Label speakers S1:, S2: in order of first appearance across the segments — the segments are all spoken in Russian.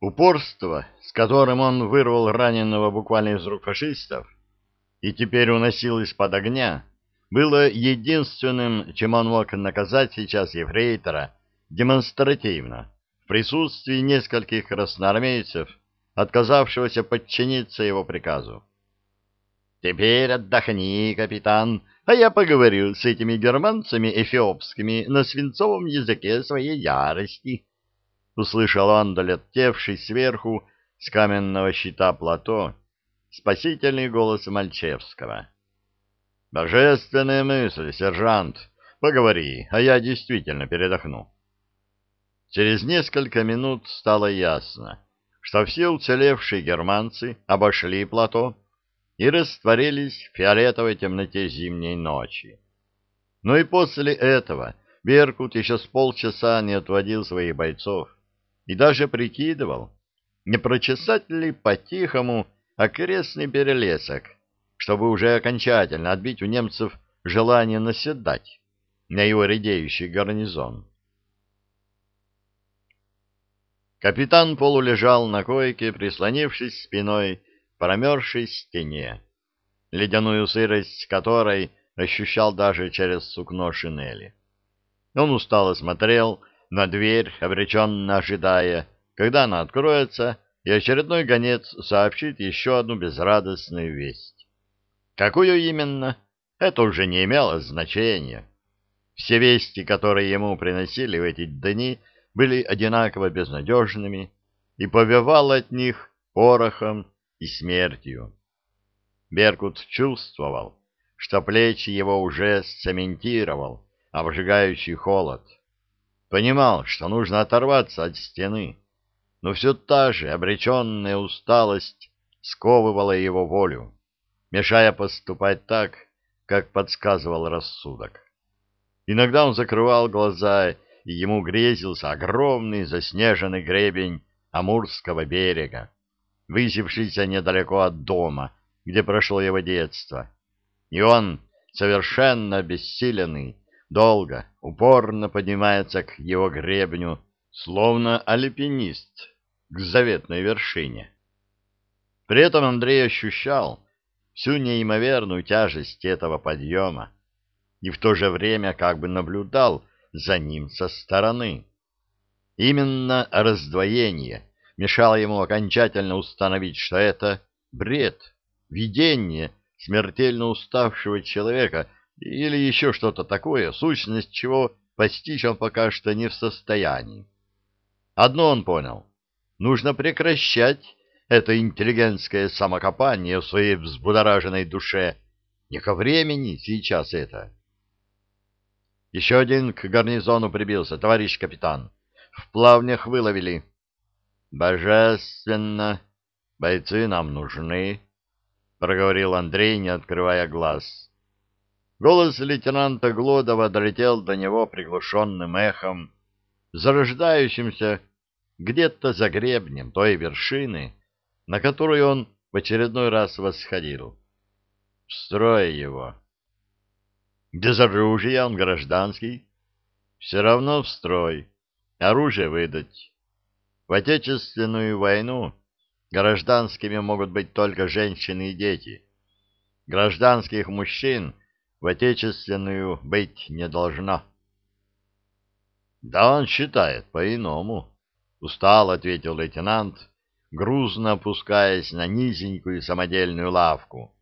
S1: Упорство, с которым он вырвал раненого буквально из рук фашистов и теперь уносил из-под огня, было единственным, чем он мог наказать сейчас ефрейтора демонстративно, в присутствии нескольких красноармейцев, отказавшегося подчиниться его приказу. «Теперь отдохни, капитан, а я поговорю с этими германцами эфиопскими на свинцовом языке своей ярости» услышал он долетевший сверху с каменного щита плато спасительный голос Мальчевского. «Божественная мысль, сержант! Поговори, а я действительно передохну». Через несколько минут стало ясно, что все уцелевшие германцы обошли плато и растворились в фиолетовой темноте зимней ночи. Но и после этого Беркут еще с полчаса не отводил своих бойцов и даже прикидывал, не прочесать ли по-тихому окрестный перелесок, чтобы уже окончательно отбить у немцев желание наседать на его редеющий гарнизон. Капитан полулежал на койке, прислонившись спиной к промерзшей стене, ледяную сырость которой ощущал даже через сукно шинели. Он устало смотрел на дверь, обреченно ожидая, когда она откроется, и очередной гонец сообщит еще одну безрадостную весть. Какую именно, это уже не имело значения. Все вести, которые ему приносили в эти дни, были одинаково безнадежными, и повевал от них порохом и смертью. Беркут чувствовал, что плечи его уже сцементировал обжигающий холод — Понимал, что нужно оторваться от стены, но все та же обреченная усталость сковывала его волю, мешая поступать так, как подсказывал рассудок. Иногда он закрывал глаза, и ему грезился огромный заснеженный гребень Амурского берега, высевшийся недалеко от дома, где прошло его детство. И он, совершенно обессиленный, долго, упорно поднимается к его гребню, словно альпинист к заветной вершине. При этом Андрей ощущал всю неимоверную тяжесть этого подъема и в то же время как бы наблюдал за ним со стороны. Именно раздвоение мешало ему окончательно установить, что это бред, видение смертельно уставшего человека — или еще что-то такое, сущность чего постичь он пока что не в состоянии. Одно он понял. Нужно прекращать это интеллигентское самокопание в своей взбудораженной душе. Не ко времени сейчас это. Еще один к гарнизону прибился, товарищ капитан. В плавнях выловили. Божественно. Бойцы нам нужны, — проговорил Андрей, не открывая глаз. Голос лейтенанта Глодова долетел до него приглушенным эхом, зарождающимся где-то за гребнем той вершины, на которую он в очередной раз восходил. В строй его. Без оружия он гражданский. Все равно в строй. Оружие выдать. В Отечественную войну гражданскими могут быть только женщины и дети. Гражданских мужчин — в отечественную быть не должно. — Да он считает по-иному, — устал ответил лейтенант, грузно опускаясь на низенькую самодельную лавку,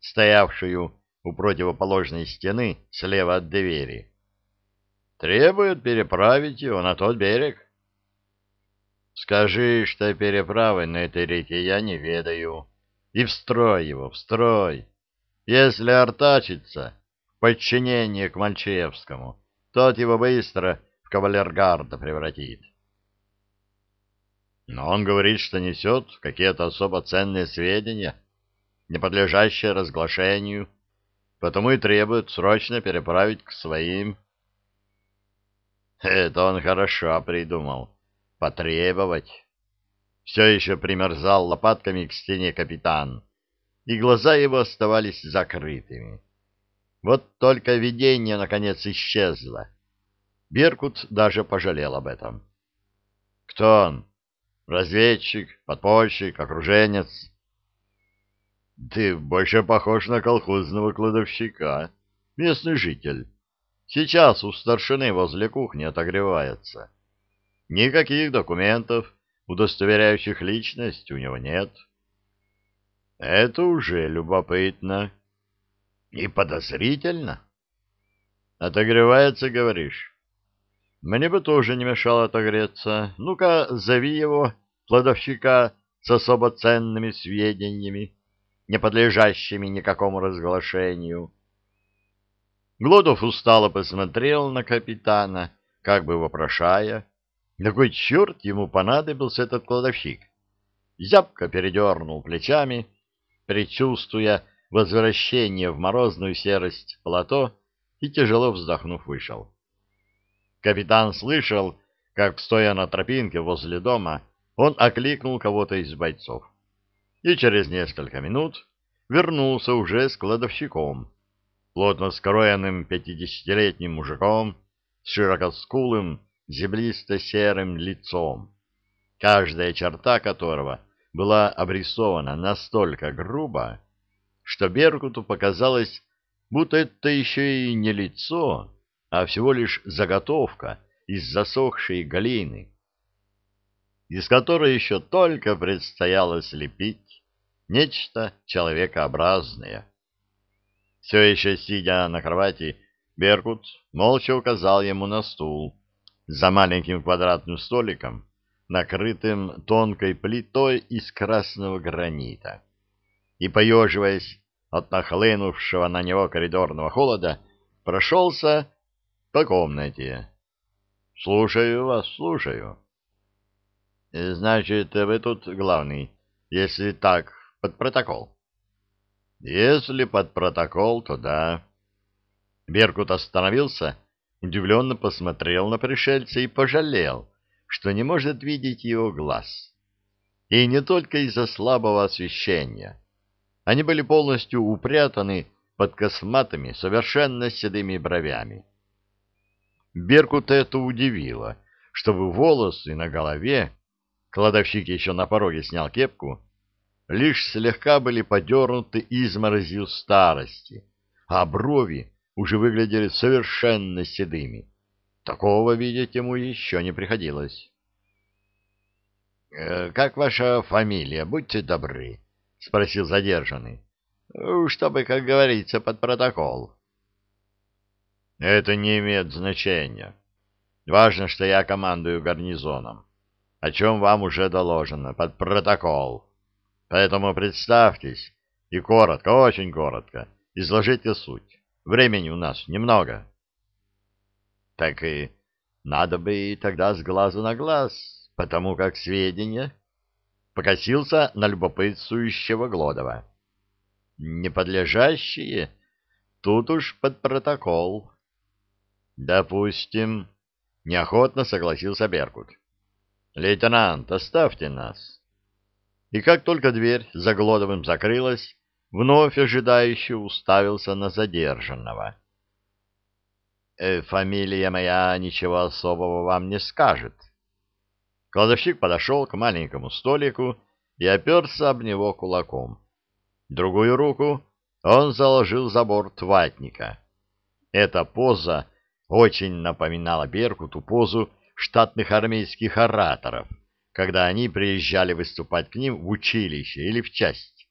S1: стоявшую у противоположной стены слева от двери. — Требует переправить его на тот берег. — Скажи, что переправы на этой реке я не ведаю. И встрой его, встрой. Если артачится, подчинение к Мальчевскому, тот его быстро в кавалергарда превратит. Но он говорит, что несет какие-то особо ценные сведения, не подлежащие разглашению, потому и требует срочно переправить к своим. Это он хорошо придумал. Потребовать. Все еще примерзал лопатками к стене капитан и глаза его оставались закрытыми. Вот только видение, наконец, исчезло. Беркут даже пожалел об этом. «Кто он?» Разведчик, подпольщик, окруженец. Ты больше похож на колхозного кладовщика, местный житель. Сейчас у старшины возле кухни отогревается. Никаких документов, удостоверяющих личность, у него нет. Это уже любопытно. И подозрительно. Отогревается, говоришь? Мне бы тоже не мешало отогреться. Ну-ка, зови его, кладовщика, с особо ценными сведениями не подлежащими никакому разглашению. Глодов устало посмотрел на капитана, как бы вопрошая, на кой черт ему понадобился этот кладовщик. Зябко передернул плечами, предчувствуя возвращение в морозную серость плато, и, тяжело вздохнув, вышел. Капитан слышал, как, стоя на тропинке возле дома, он окликнул кого-то из бойцов и через несколько минут вернулся уже с кладовщиком, плотно скроенным пятидесятилетним мужиком с широкоскулым землисто-серым лицом, каждая черта которого была обрисована настолько грубо, что Беркуту показалось, будто это еще и не лицо, а всего лишь заготовка из засохшей глины, из которой еще только предстояло слепить нечто человекообразное. Все еще сидя на кровати, Беркут молча указал ему на стул за маленьким квадратным столиком, накрытым тонкой плитой из красного гранита. И, поеживаясь от нахлынувшего на него коридорного холода, прошелся по комнате. — Слушаю вас, слушаю. — Значит, вы тут главный, если так под протокол. Если под протокол, то да. Беркут остановился, удивленно посмотрел на пришельца и пожалел, что не может видеть его глаз. И не только из-за слабого освещения. Они были полностью упрятаны под косматыми, совершенно седыми бровями. Беркут это удивило, чтобы волосы на голове, кладовщик еще на пороге снял кепку, лишь слегка были подернуты изморозью старости, а брови уже выглядели совершенно седыми. Такого видеть ему еще не приходилось. «Э, — Как ваша фамилия, будьте добры? — спросил задержанный. — Чтобы, как говорится, под протокол. — Это не имеет значения. Важно, что я командую гарнизоном, о чем вам уже доложено, под протокол. Поэтому представьтесь и коротко, очень коротко, изложите суть. Времени у нас немного. Так и надо бы и тогда с глазу на глаз, потому как сведения покосился на любопытствующего Глодова. Неподлежащие тут уж под протокол. Допустим, неохотно согласился Беркут. Лейтенант, оставьте нас и как только дверь за Глодовым закрылась, вновь ожидающе уставился на задержанного. «Э, «Фамилия моя ничего особого вам не скажет». Кладовщик подошел к маленькому столику и оперся об него кулаком. Другую руку он заложил за борт ватника. Эта поза очень напоминала Беркуту позу штатных армейских ораторов когда они приезжали выступать к ним в училище или в часть.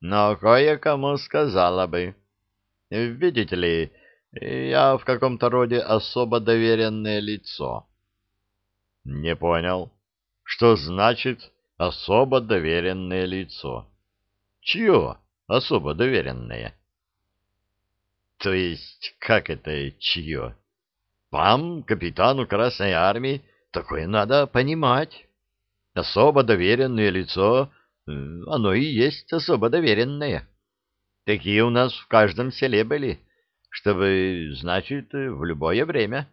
S1: Но кое-кому сказала бы, видите ли, я в каком-то роде особо доверенное лицо. Не понял, что значит особо доверенное лицо? Чье особо доверенное? То есть, как это чье? Вам, капитану Красной Армии, Такое надо понимать. Особо доверенное лицо, оно и есть особо доверенное. Такие у нас в каждом селе были, чтобы, значит, в любое время.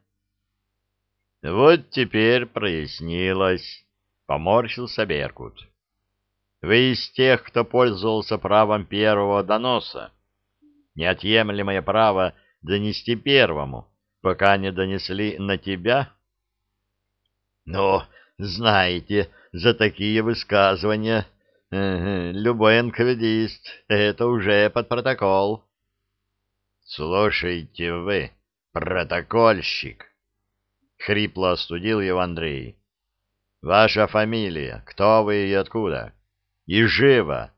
S1: Вот теперь прояснилось, поморщился Беркут. Вы из тех, кто пользовался правом первого доноса. Неотъемлемое право донести первому, пока не донесли на тебя — но знаете, за такие высказывания любой НКВДист — это уже под протокол. Слушайте вы, протокольщик, — хрипло остудил его Андрей. Ваша фамилия, кто вы и откуда? И живо!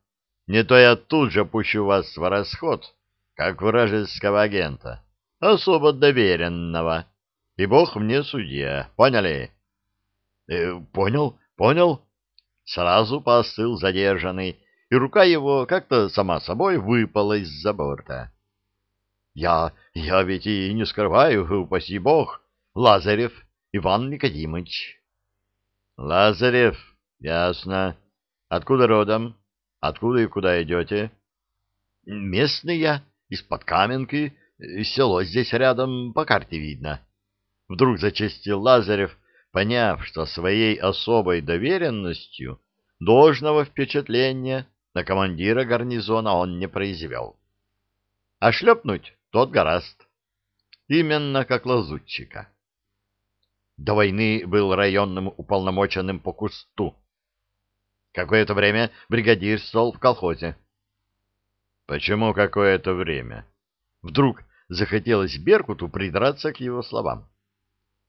S1: Не то я тут же пущу вас в расход, как вражеского агента, особо доверенного, и бог мне судья, поняли? Э, понял, понял. Сразу поостыл задержанный, и рука его как-то сама собой выпала из-за борта. Я, я ведь и не скрываю, упаси бог, Лазарев Иван Никодимович. Лазарев, ясно. Откуда родом? Откуда и куда идете? Местный я, из-под Каменки, село здесь рядом, по карте видно. Вдруг зачастил Лазарев, поняв, что своей особой доверенностью должного впечатления на командира гарнизона он не произвел. А шлепнуть тот гораст. Именно как лазутчика. До войны был районным уполномоченным по кусту. Какое-то время бригадирствовал в колхозе. Почему какое-то время? Вдруг захотелось Беркуту придраться к его словам.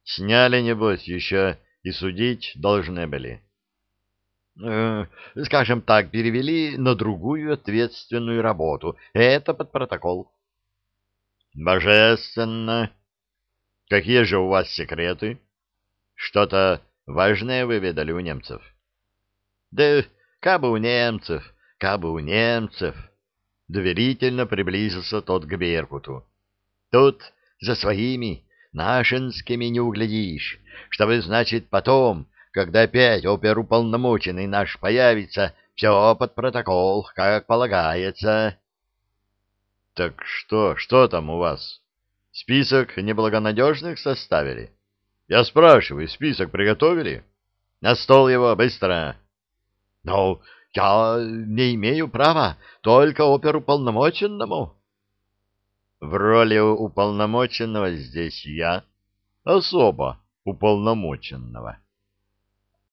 S1: Сняли, небось, еще и судить должны были. Э, скажем так, перевели на другую ответственную работу. Это под протокол. Божественно. Какие же у вас секреты? Что-то важное выведали у немцев? Да кабы у немцев, кабы у немцев. Доверительно приблизился тот к Беркуту. Тут за своими нашинскими не углядишь, чтобы, значит, потом, когда опять оперуполномоченный наш появится, все под протокол, как полагается. — Так что, что там у вас? Список неблагонадежных составили? Я спрашиваю, список приготовили? На стол его, быстро! — Ну, я не имею права, только оперуполномоченному. В роли уполномоченного здесь я, особо уполномоченного.